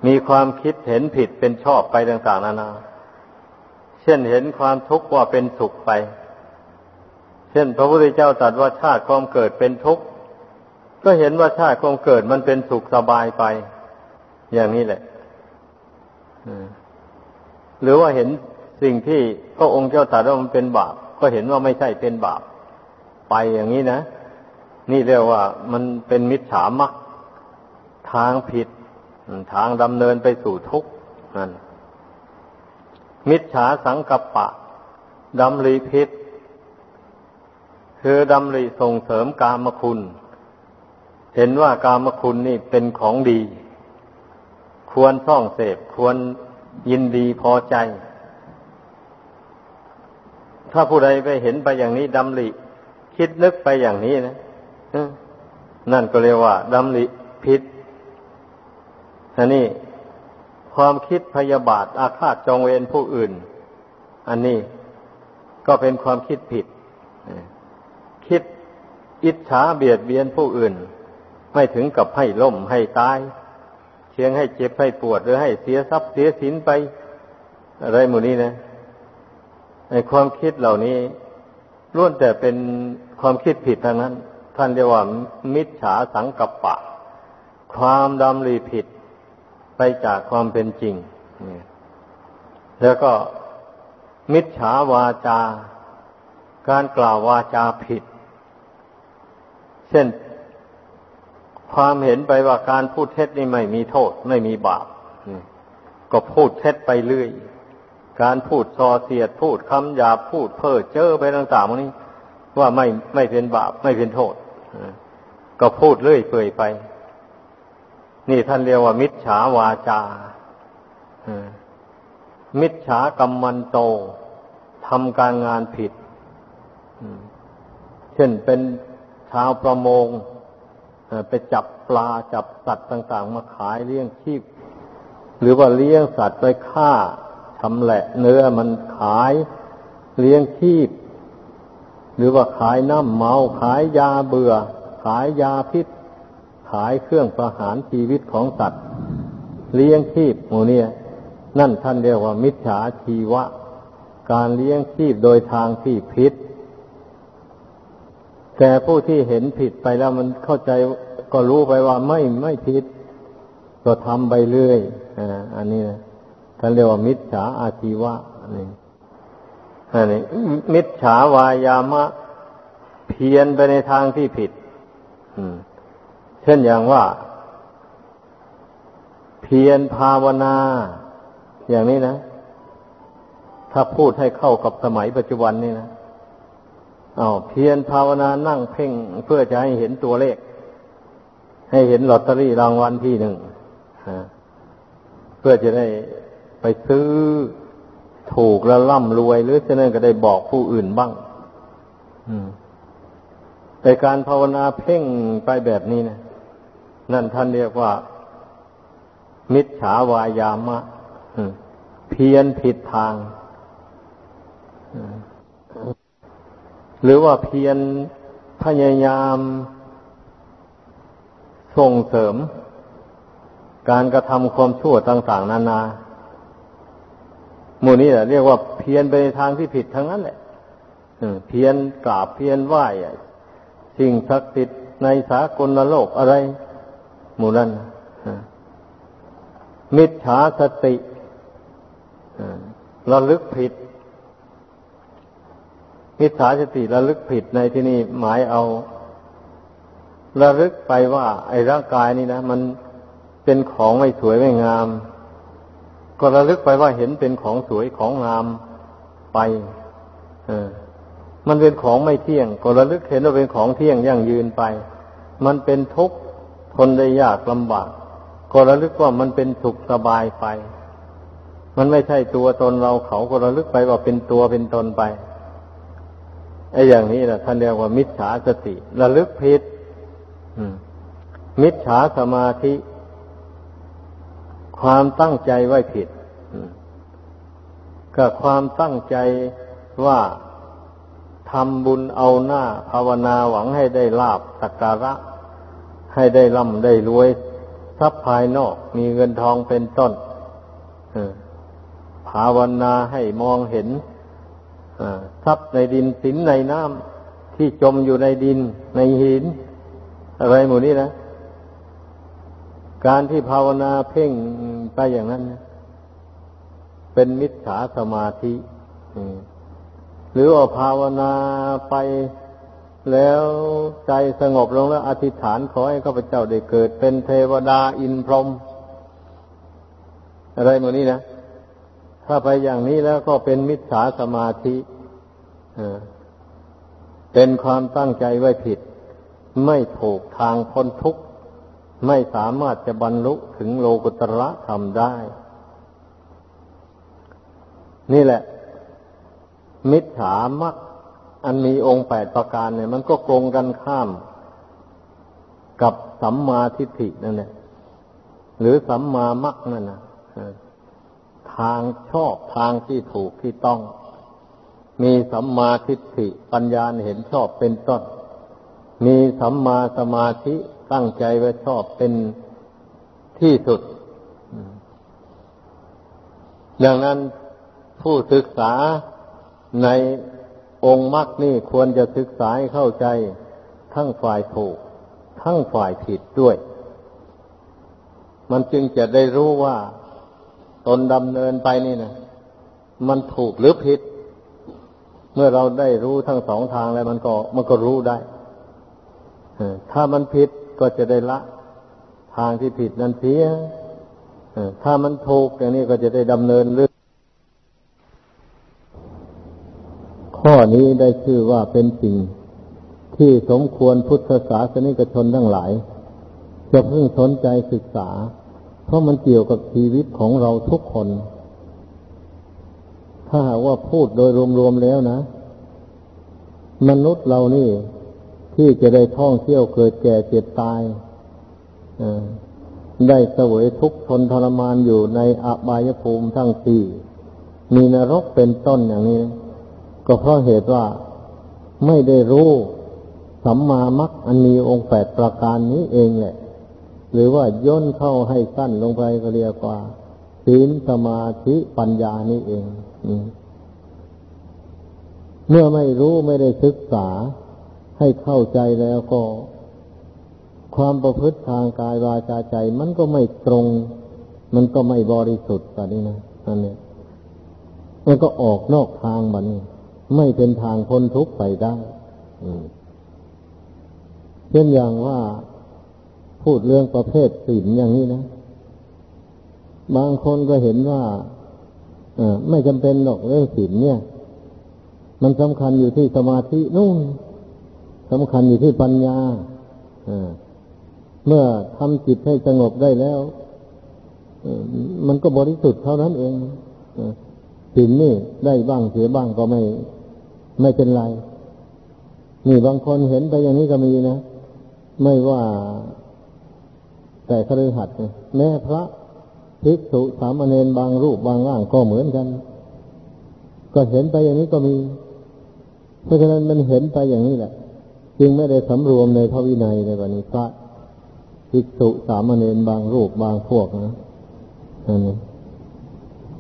มีความคิดเห็นผิดเป็นชอบไปต่าง ๆ นานา เช่นเห็นความทุกข์ว่าเป็นสุขไป เช่น พระพุทธเจ้าตรัสว่าชาติความเกิดเป็นทุกข์ ก็เห็นว่าชาติความเกิดมันเป็นสุขสบายไป อย่างนี้แหละ หรือว่าเห็นสิ่งที่พระองค์เจ้าตรัสว่ามันเป็นบาป ก็เห็นว่าไม่ใช่เป็นบาป ไปอย่างนี้นะ นี่เรียกว่ามันเป็นมิจฉามักทางผิด ทางดำเนินไปสู่ทุกข์นั่นมิจฉาสังกัปปะดำริพิษคือดำริส่งเสริมกามคุณ เห็นว่ากามคุณนี่เป็นของดี ควรซ่องเสพควร ยินดีพอใจ ถ้าผู้ใดไปเห็นไปอย่างนี้ดำริคิดนึกไปอย่างนี้นะนั่นก็เรียกว่าดำริพิษอันนี้ความคิดพยาบาทอาฆาตจองเวรผู้อื่น อันนี้ก็เป็นความคิดผิด คิดอิจฉาเบียดเบียนผู้อื่น ไม่ถึงกับให้ล่มให้ตาย เชียงให้เจ็บให้ปวดหรือให้เสียทรัพย์เสียสินไป อะไรหมู่นี้นะในความคิดเหล่านี้ล้วนแต่เป็นความคิดผิดทางนั้น ท่านเรียกว่ามิจฉาสังกัปปะ ความดำริผิดไปจากความเป็นจริง แล้วก็มิจฉาวาจา การกล่าววาจาผิด เช่น ความเห็นไปว่าการพูดเท็จนี่ไม่มีโทษ ไม่มีบาปก็พูดเท็จไปเรื่อย การพูดซอเสียดพูดคำหยาพูดเพ้อเจ้อไปต่างๆพวกนี้ ว่าไม่ไม่เป็นบาป ไม่เป็นโทษก็พูดเรื่อยเปื่อยไป นี่ท่านเรียกว่า มิจฉาวาจามิจฉากรรมันโตทำการงานผิดเช่นเป็นชาวประมง ไปจับปลาจับสัตว์ต่าง ๆ มาขายเลี้ยงชีพ หรือว่าเลี้ยงสัตว์ไปฆ่าทำแหละ เนื้อมันขายเลี้ยงชีพ หรือว่าขายน้ำเมาขายยาเบื่อ ขายยาพิษ ขายเครื่องประหารชีวิตของสัตว์ เลี้ยงชีพโมเนี่ยนั่นท่านเรียกว่ามิจฉาชีวะ การเลี้ยงชีพโดยทางที่ผิด แต่ผู้ที่เห็นผิดไปแล้วมันเข้าใจก็รู้ไปว่าไม่ไม่ผิด ก็ทำไปเรื่อยอ่าอันนี้นะท่านเรียกว่ามิจฉาอาชีวะอันนี้อันนี้มิจฉาวายามะ เพียนไปในทางที่ผิด อืม เช่นอย่างว่า เพียนภาวนา อย่างนี้นะ ถ้าพูดให้เข้ากับสมัยปัจจุบันนี่นะ อาเพียรภาวนานั่งเพ่งเพื่อจะให้เห็นตัวเลข ให้เห็นลอตเตอรี่รางวัลที่หนึ่งเพื่อจะได้ไปซื้อถูกแล้วร่ำรวย หรือจะนั่นก็ได้บอกผู้อื่นบ้างแต่การภาวนาเพ่งไปแบบนี้นะนั่นท่านเรียกว่า มิจฉาวายามะเพียนผิดทาง หรือว่าเพียนพยายามส่งเสริม การกระทำความชั่วต่างๆ นานาหมู่นี้แหละเรียกว่าเพียนไปในทางที่ผิดทั้งนั้นแหละเพียนกราบเพียนไหว้สิ่งศักดิ์สิทธิ์ในสากลโลกอะไร หมู่นั้นมิจฉาสติระลึกผิด มิจฉาสติระลึกผิดในที่นี้หมายเอา ระลึกไปว่า ไอ้ร่างกายนี่นะมันเป็นของไม่สวยไม่งาม ก็ระลึกไปว่าเห็นเป็นของสวยของงามไป เออ มันเป็นของไม่เที่ยง ก็ระลึกเห็นว่าเป็นของเที่ยงยั่งยืนไป มันเป็นทุกข์ทนได้ยากลำบาก ก็ระลึกว่ามันเป็นสุขสบายไป มันไม่ใช่ตัวตนเราเขาก็ระลึกไปว่าเป็นตัวเป็นตนไป ไอ้อย่างนี้นะท่านเรียกว่ามิจฉาสติ ระลึกผิดมิจฉาสมาธิ ความตั้งใจไว้ผิดก็ความตั้งใจว่าทำบุญเอาหน้าภาวนาหวังให้ได้ลาบสักการะ ให้ได้ร่ำได้รวยทรัพย์ภายนอกมีเงินทองเป็นต้นภาวนาให้มองเห็น ทรัพย์ในดินสินในน้ำที่จมอยู่ในดินในหิน อะไรหมดนี้นะ การที่ภาวนาเพ่งไปอย่างนั้นเป็นมิจฉาสมาธิหรือว่าภาวนาไปแล้วใจสงบลงแล้วอธิษฐานขอให้ข้าพเจ้าได้เกิด เป็นเทวดาอินพรหมอะไรหมดนี้นะ ถ้าไปอย่างนี้แล้วก็เป็นมิจฉาสมาธิเป็นความตั้งใจไว้ผิด ไม่ถูกทางพ้นทุกข์ไม่สามารถจะบรรลุถึงโลกุตระธรรมได้ นี่แหละ มิจฉามักอันมีองค์แปดประการเนี่ย มันก็โกงกันข้าม กับสัมมาทิฏฐินั่นแหละหรือสัมมามักนั่นนะ ทางชอบทางที่ถูกที่ต้อง มีสัมมาทิฏฐิปัญญาเห็นชอบเป็นต้น มีสัมมาสมาธิตั้งใจไว้ชอบเป็นที่สุด ดังนั้นผู้ศึกษาในองค์มรรคนี่ควรจะศึกษาให้เข้าใจทั้งฝ่ายถูก ทั้งฝ่ายผิดด้วย มันจึงจะได้รู้ว่า ตนดำเนินไปนี่นะมันถูกหรือผิด เมื่อเราได้รู้ทั้งสองทางแล้วมันก็มันก็รู้ได้ถ้ามันผิดก็จะได้ละ ทางที่ผิดนั้นเสียถ้ามันถูกอย่างนี้ก็จะได้ดำเนินเรื่องข้อนี้ได้ชื่อว่าเป็นสิ่งที่สมควรพุทธศาสนิกชนทั้งหลาย จะพิ่งสนใจศึกษา เพราะมันเกี่ยวกับชีวิตของเราทุกคน ถ้าหากว่าพูดโดยรวมๆแล้วนะ มนุษย์เรานี่ ที่จะได้ท่องเที่ยวเกิดแก่เจ็บตายได้เสวยทุกข์ทนทรมานอยู่ในอบายภูมิทั้งสี่มีนรกเป็นต้นอย่างนี้ ก็เพราะเหตุว่าไม่ได้รู้สัมมามัคอันมีองค์แปดประการนี้เองแหละ หรือว่าย่นเข้าให้สั้นลงไปก็เรียกว่าศีลสมาธิปัญญานี่เองเมื่อไม่รู้ไม่ได้ศึกษาให้เข้าใจแล้วก็ ความประพฤติทางกายวาจาใจ มันก็ไม่ตรง มันก็ไม่บริสุทธิ์แบบนี้นะอันนี้มันก็ออกนอกทางแบบนี้ ไม่เป็นทางพ้นทุกข์ไปได้เช่นอย่างว่า พูดเรื่องประเภทศีลอย่างนี้นะ บางคนก็เห็นว่าไม่จำเป็นหรอกเรื่องศีลเนี่ย มันสำคัญอยู่ที่สมาธินู่นสำคัญอยู่ที่ปัญญาเมื่อทำจิตให้สงบได้แล้วมันก็บริสุทธิ์เท่านั้นเองศีลนี่ได้บ้างเสียบ้างก็ไม่ไม่เป็นไร นี่บางคนเห็นไปอย่างนี้ก็มีนะ ไม่ว่า แต่คฤหัสถ์แม่พระภิกษุสามเณรบางรูปบางร่างก็เหมือนกัน ก็เห็นไปอย่างนี้ก็มี เพราะฉะนั้นมันเห็นไปอย่างนี้แหละ จึงไม่ได้สำรวมในพระวินัยในวันนี้พระภิกษุสามเณรบางรูปบางพวกนะนั่น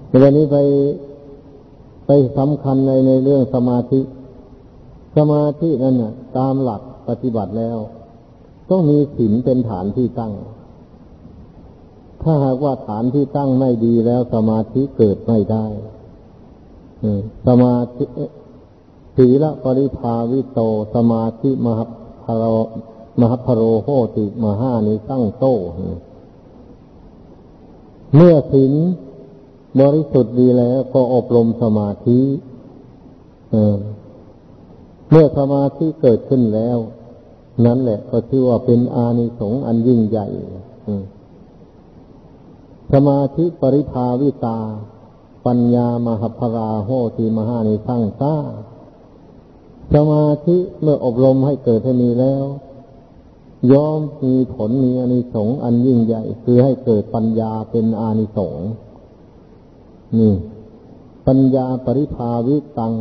ในวันนี้ไปไปสำคัญในในเรื่องสมาธิ สมาธินั่นน่ะตามหลักปฏิบัติแล้ว ต้องมีศีลเป็นฐานที่ตั้ง ถ้าหากว่าฐานที่ตั้งไม่ดีแล้วสมาธิเกิดไม่ได้สมาธิศีละปริภาวิโต สมาธิมหพโรมหพโรโหติมหานิตั้งโตเมื่อศีลบริสุทธิ์ดีแล้วก็อบรมสมาธิเมื่อสมาธิเกิดขึ้นแล้ว นั้นแหละก็ชื่อว่าเป็นอานิสงส์อันยิ่งใหญ่ สมาธิปริภาวิตา ปัญญามหพราโหติมหานิสังสาสมาธิเมื่ออบรมให้เกิดให้มีแล้วย่อมมีผลมีอานิสงส์อันยิ่งใหญ่ คือให้เกิดปัญญาเป็นอานิสงส์นี่ ปัญญาปริภาวิตัง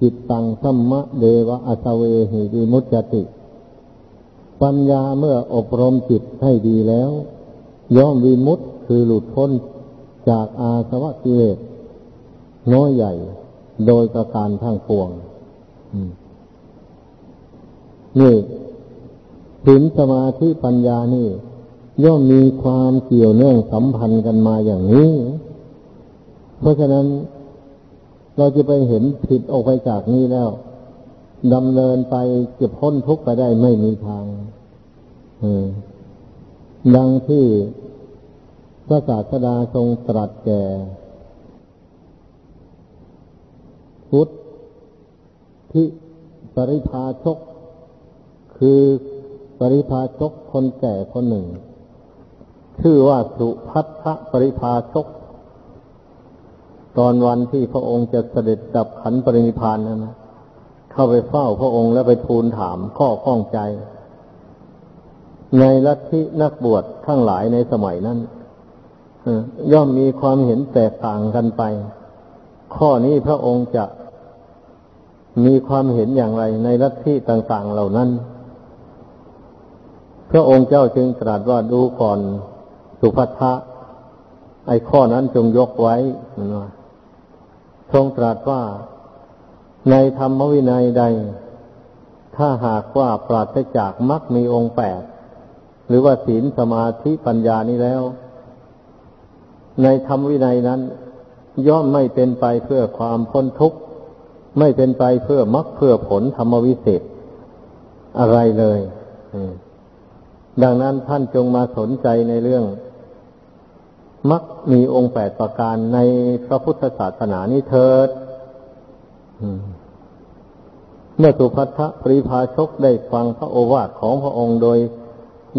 จิตตังสัมมะเดวะอัสเวหิวิมุจติ ปัญญาเมื่ออบรมจิตให้ดีแล้ว ย่อมวิมุต คือหลุดพ้นจากอาสวะกิเลสน้อยใหญ่โดยประการทั้งปวงนี่ถึงสมาธิปัญญานี่ ย่อมมีความเกี่ยวเนื่องสัมพันธ์กันมาอย่างนี้ เพราะฉะนั้นเราจะไปเห็นผิดออกไปจากนี้แล้วดำเนินไปจะพ้นทุกข์ไปได้ไม่มีทางดังที่ พระศาสดาทรงตรัสแก่ พุทธิปริพาชก คือปริพาชกคนแก่คนหนึ่ง ชื่อว่าสุพัทธปริพาชก ตอนวันที่พระองค์จะเสด็จดับขันปรินิพานนั้นนะเข้าไปเฝ้าพระองค์แล้วไปทูลถามข้อข้องใจ ในลัทธินักบวชทั้งหลายในสมัยนั้น ย่อมมีความเห็นแตกต่างกันไป ข้อนี้พระองค์จะมีความเห็นอย่างไรในลัทธิต่างๆเหล่านั้น พระองค์เจ้าจึงตรัสว่าดูก่อนสุภัทะไอ้ข้อนั้นจงยกไว้นว่าทรงตรัสว่าในธรรมวินัยใด ถ้าหากว่าปราศจากมรรคมีองค์แปด หรือว่าศีลสมาธิปัญญานี้แล้ว ในธรรมวินัยนั้น ย่อมไม่เป็นไปเพื่อความพ้นทุกข์ ไม่เป็นไปเพื่อมรรคเพื่อผลธรรมวิเศษอะไรเลยดังนั้นท่านจงมาสนใจในเรื่องมักมีองค์แปดประการในพระพุทธศาสนานี้เถิดเมื่อสุภัทะปริภาชกได้ฟังพระโอวาทของพระองค์โดย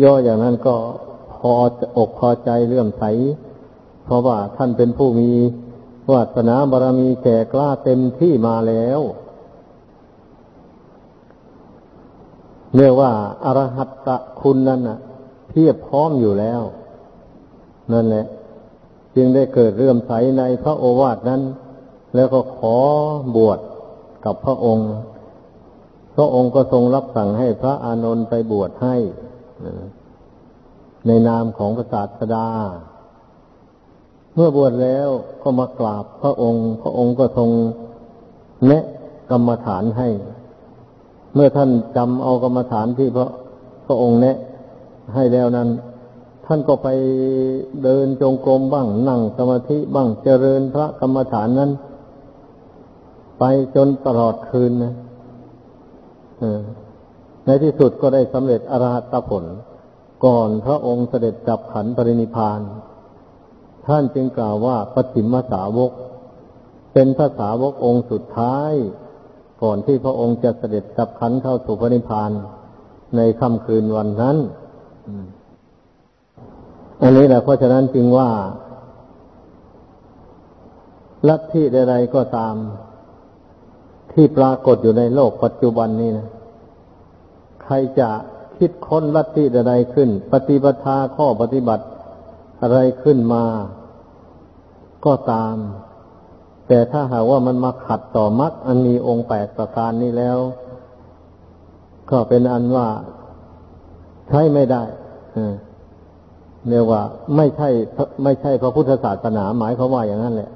ย่ออย่างนั้นก็พออกพอใจเลื่อมใส เพราะว่าท่านเป็นผู้มีวาสนาบารมีแก่กล้าเต็มที่มาแล้วเรียกว่าอรหัตตะคุณนั่นน่ะเทียบพร้อมอยู่แล้ว นั่นแหละ จึงได้เกิดเรื่อมใสในพระโอวาทนั้น แล้วก็ขอบวชกับพระองค์ พระองค์ก็ทรงรับสั่งให้พระอานนท์ไปบวชให้ ในนามของพระศาสดา เมื่อบวชแล้วก็มากราบพระองค์ พระองค์ก็ทรงแนะกรรมฐานให้ เมื่อท่านจำเอากรรมฐานที่พระพระองค์แนะให้แล้วนั้น ท่านก็ไปเดินจงกรมบ้างนั่งสมาธิบ้างเจริญพระกรรมฐานนั้น ไปจนตลอดคืนนะในที่สุดก็ได้สำเร็จอรหัตผล ก่อนพระองค์เสด็จจับขันปรินิพาน ท่านจึงกล่าวว่าปฏิมสาวก เป็นพระสาวกองค์สุดท้าย ก่อนที่พระองค์จะเสด็จจับขันเข้าสู่ปรินิพานในค่ำคืนวันนั้นอันนี้แหละเพราะฉะนั้นจึงว่าลัทธิใดๆก็ตาม ที่ปรากฏอยู่ในโลกปัจจุบันนี้นะใครจะคิดค้นลัทธิใดๆขึ้น ปฏิปทาข้อปฏิบัติ อะไรขึ้นมา ก็ตาม แต่ถ้าหากว่ามันมาขัดต่อมรรคอันมีองค์แปดประการนี้แล้ว ก็เป็นอันว่าใช้ไม่ได้เรียกว่า ไม่ใช่ ไม่ใช่พระพุทธศาสนาหมายเขาว่าอย่างนั้นแหละ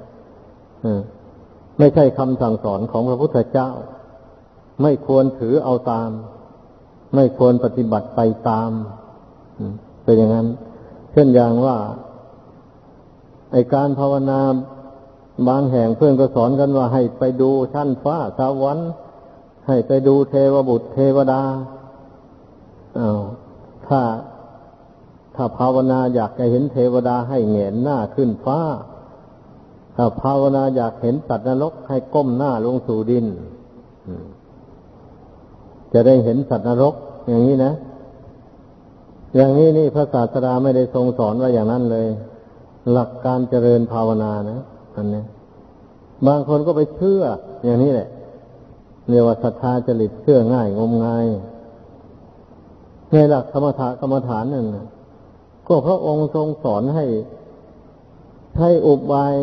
ไม่ใช่คำสั่งสอนของพระพุทธเจ้า ไม่ควรถือเอาตาม ไม่ควรปฏิบัติไปตามเป็นอย่างนั้น เช่นอย่างว่าไอการภาวนาบางแห่งเพื่อนก็สอนกันว่าให้ไปดูชั้นฟ้าสวรรค์ให้ไปดูเทวบุตรเทวดาอา้าวถ้าถ้าภาวนาอยากจะเห็นเทวดาให้เหงนหน้าขึ้นฟ้า ถ้าภาวนาอยากเห็นสัตว์นรกให้ก้มหน้าลงสู่ดิน จะได้เห็นสัตว์นรก อย่างนี้นะ อย่างนี้นี่พระศาสดาไม่ได้ทรงสอนว่าอย่างนั้นเลย หลักการเจริญภาวนานะอันนี้บางคนก็ไปเชื่อ อย่างนี้แหละเรียกว่าศรัทธาจริตเชื่อง่ายงมงายในหลักธรรมถากรรมฐานนั่นนะก็พระองค์ทรงสอนให้ใช้อุบาย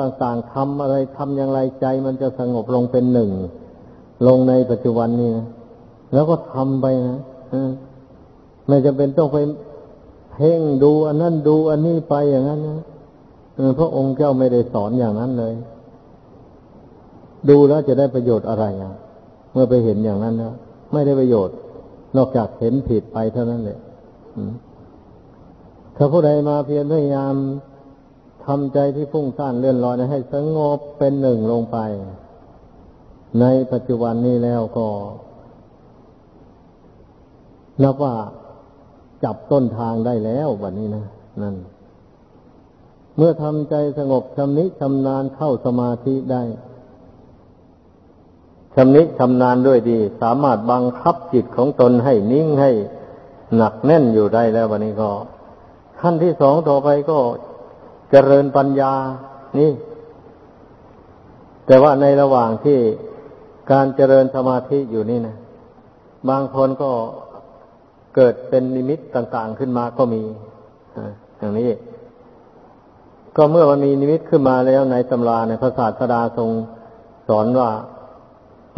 ต่างๆทำอะไรทำอย่างไรใจมันจะสงบลงเป็นหนึ่ง ลงในปัจจุบันนี้นะแล้วก็ทำไปนะ ไม่จำเป็นต้องไปเพ่งดูอันนั้นดูอันนี้ไปอย่างนั้นนะพระองค์เจ้าไม่ได้สอนอย่างนั้นเลย ดูแล้วจะได้ประโยชน์อะไรอะเมื่อไปเห็นอย่างนั้นนะไม่ได้ประโยชน์ นอกจากเห็นผิดไปเท่านั้นเลยถ้าผู้ใดมาเพียรพยายามทำใจที่ฟุ้งซ่านเลื่อนลอยให้สงบเป็นหนึ่งลงไป ในปัจจุบันนี้แล้วก็นับว่า จับต้นทางได้แล้ววันนี้นะนั่น เมื่อทำใจสงบชำนิชำนาญเข้าสมาธิได้ชำนิชำนาญด้วยดี สามารถบังคับจิตของตนให้นิ่งให้หนักแน่นอยู่ได้แล้ววันนี้ก็ ขั้นที่สองต่อไปก็เจริญปัญญา นี่ แต่ว่าในระหว่างที่การเจริญสมาธิอยู่นี่นะบางคนก็ เกิดเป็นนิมิตต่างๆขึ้นมาก็มีอย่างนี้ ก็เมื่อมันมีนิมิตขึ้นมาแล้วในตำราในพระศาสดาทรงสอนว่า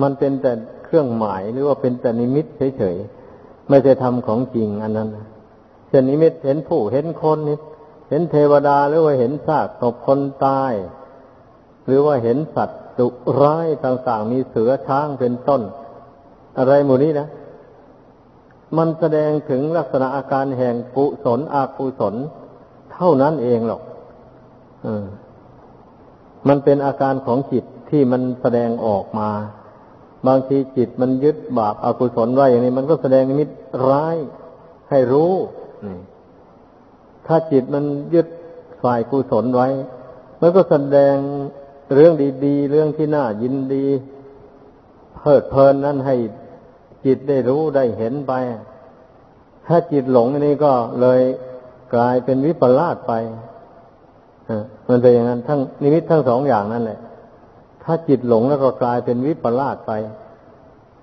มันเป็นแต่เครื่องหมายหรือว่าเป็นแต่นิมิตเฉยๆไม่ใช่ธรรมของจริงอันนั้นเช่นนิมิตเห็นผู้เห็นคนนิเห็นเทวดาหรือว่าเห็นซากศพคนตาย หรือว่าเห็นสัตว์ดุร้ายต่าง ๆ มีเสือช้างเป็นต้น อะไรหมดนี้นะ มันแสดงถึงลักษณะอาการแห่งกุศลอากุศล เท่านั้นเองหรอกอมันเป็นอาการของจิตที่มันแสดงออกมา บางทีจิตมันยึดบาปอากุศลไว้อย่างนี้ มันก็แสดงนิมิตร้ายให้รู้ถ้าจิตมันยึดฝ่ายกุศลไว้ มันก็แสดงเรื่องดี ๆ เรื่องที่น่ายินดี เพิดเพลินนั้นให้ จิตได้รู้ได้เห็นไป ถ้าจิตหลงนี่ก็เลยกลายเป็นวิปลาสไปมันเป็นอย่างนั้นทั้งนิมิตทั้งสองอย่างนั่นแหละ ถ้าจิตหลงแล้วก็กลายเป็นวิปลาสไป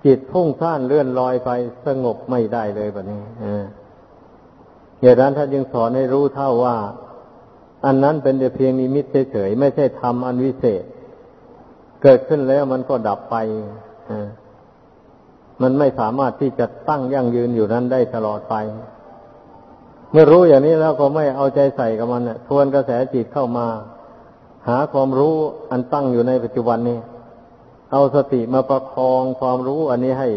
จิตพุ่งซ่านเลื่อนลอยไปสงบไม่ได้เลยแบบนี้อย่างนั้นท่านจึงสอนให้รู้เท่าว่า อันนั้นเป็นแต่เพียงนิมิตเฉยๆไม่ใช่ธรรมอันวิเศษ เกิดขึ้นแล้วมันก็ดับไปอ มันไม่สามารถที่จะตั้งยั่งยืนอยู่นั้นได้ตลอดไป เมื่อรู้อย่างนี้แล้วก็ไม่เอาใจใส่กับมันทวนกระแสจิตเข้ามา หาความรู้อันตั้งอยู่ในปัจจุบันนี้ เอาสติมาประคองความรู้อันนี้ให้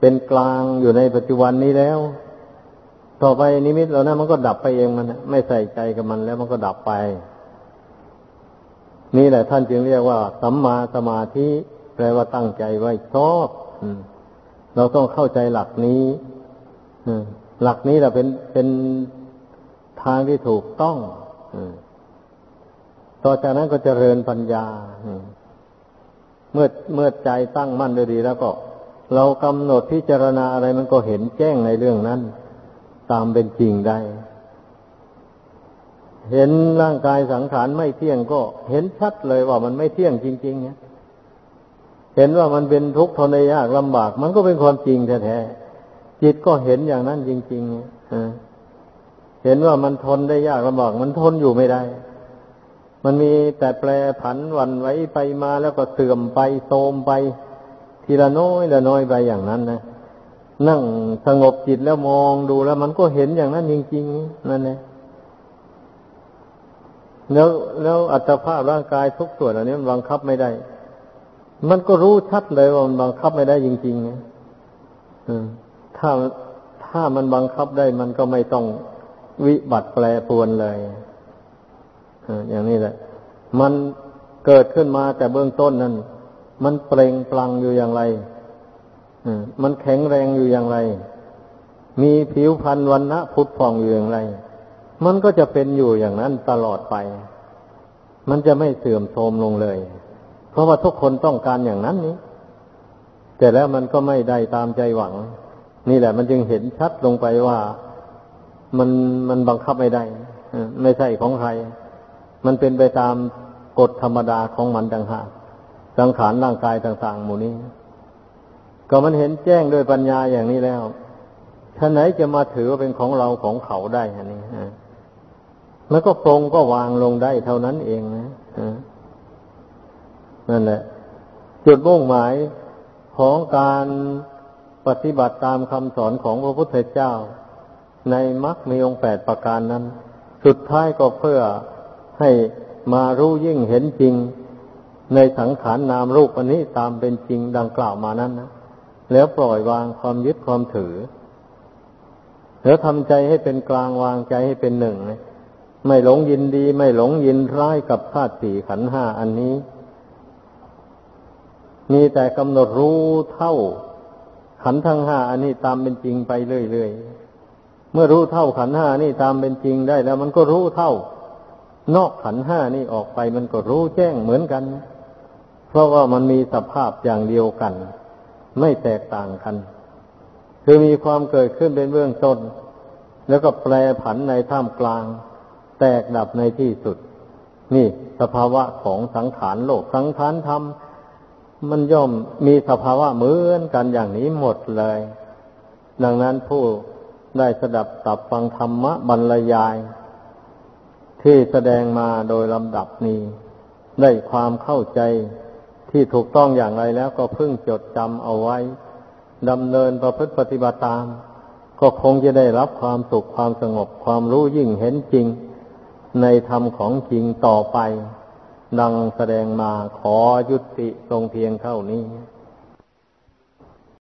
เป็นกลางอยู่ในปัจจุบันนี้แล้ว ต่อไปนิมิตเรานะั้นมันก็ดับไปเองมันไม่ใส่ใจกับมันแล้วมันก็ดับไป นี่แหละท่านจึงเรียกว่า สัมมาสมาธิแปลว่าตั้งใจไว้ชอบ เราต้องเข้าใจหลักนี้หลักนี้แหละเป็นเป็นทางที่ถูกต้องต่อจากนั้นก็เจริญปัญญาเมื่อเมื่อใจตั้งมั่นดีแล้วก็ เรากำหนดพิจารณาอะไรมันก็เห็นแจ้งในเรื่องนั้น ตามเป็นจริงได้ เห็นร่างกายสังขารไม่เที่ยงก็ เห็นชัดเลยว่ามันไม่เที่ยงจริงๆเนี่ย เห็นว่ามันเป็นทุกข์ทนได้ยากลำบาก มันก็เป็นความจริงแท้ๆจิตก็เห็นอย่างนั้นจริงๆเห็นว่ามันทนได้ยากลำบากมันทนอยู่ไม่ได้ มันมีแต่แปรผันวันไว้ไปมาแล้วก็เสื่อมไปโทมไป ทีละน้อยละน้อยไปอย่างนั้นนะนั่งสงบจิตแล้วมองดูแล้ว มันก็เห็นอย่างนั้นจริงๆนั่นแหละแล้วแล้วอัตภาพร่างกายทุกส่วนอันนี้มันบังคับไม่ได้ มันก็รู้ชัดเลยว่ามันบังคับไม่ได้จริงๆนะถ้าถ้ามันบังคับได้มันก็ไม่ต้องวิบัติแปรปวนเลยอย่างนี้แหละ มันเกิดขึ้นมาแต่เบื้องต้นนั้น มันเปล่งปลังอยู่อย่างไรมันแข็งแรงอยู่อย่างไร มีผิวพรรณวันณะพุทธฟองอยู่อย่างไร มันก็จะเป็นอยู่อย่างนั้นตลอดไป มันจะไม่เสื่อมโทรมลงเลย เพราะว่าทุกคนต้องการอย่างนั้นนี้ แต่แล้วมันก็ไม่ได้ตามใจหวัง นี่แหละ มันจึงเห็นชัดลงไปว่ามันมันบังคับไม่ได้ไม่ใช่ของใคร มันเป็นไปตามกฎธรรมดาของมันต่างหากสังขารร่างกายต่างๆ หมู่นี้ ก็มันเห็นแจ้งด้วยปัญญาอย่างนี้แล้วท่านไหนจะมาถือว่าเป็นของเราของเขาได้อันนี้แล้วก็ปรงก็วางลงได้เท่านั้นเองนะ นั่นแหละ จุดมุ่งหมายของการปฏิบัติตามคำสอนของพระพุทธเจ้า ในมรรคมีองค์แปดประการนั้น สุดท้ายก็เพื่อให้มารู้ยิ่งเห็นจริง ในสังขารนนามรูปอันนี้ตามเป็นจริงดังกล่าวมานั้นนะแล้วปล่อยวางความยึดความถือ แล้วทำใจให้เป็นกลางวางใจให้เป็นหนึ่ง ไม่หลงยินดี ไม่หลงยินร้ายกับธาตุสี่ขันห้าอันนี้ มีแต่กำหนดรู้เท่า ขันทั้งห้าอันนี้ตามเป็นจริงไปเรื่อยๆ เมื่อรู้เท่าขันห้านี่ตามเป็นจริงได้แล้ว มันก็รู้เท่า นอกขันห้านี่ออกไปมันก็รู้แจ้งเหมือนกัน เพราะว่ามันมีสภาพอย่างเดียวกัน ไม่แตกต่างกัน คือมีความเกิดขึ้นเป็นเบื้องต้น แล้วก็แปรผันในท่ามกลาง แตกดับในที่สุด นี่สภาวะของสังขารโลกสังขารธรรม มันย่อมมีสภาวะเหมือนกันอย่างนี้หมดเลย ดังนั้นผู้ได้สดับตับฟังธรรมะบรรยาย ที่แสดงมาโดยลำดับนี้ ได้ความเข้าใจที่ถูกต้องอย่างไรแล้วก็พึ่งจดจำเอาไว้ดำเนินประพฤติปฏิบัติตาม ก็คงจะได้รับความสุขความสงบความรู้ยิ่งเห็นจริง ในธรรมของจริงต่อไป ดังแสดงมาขอยุติทรงเพียงเท่านี้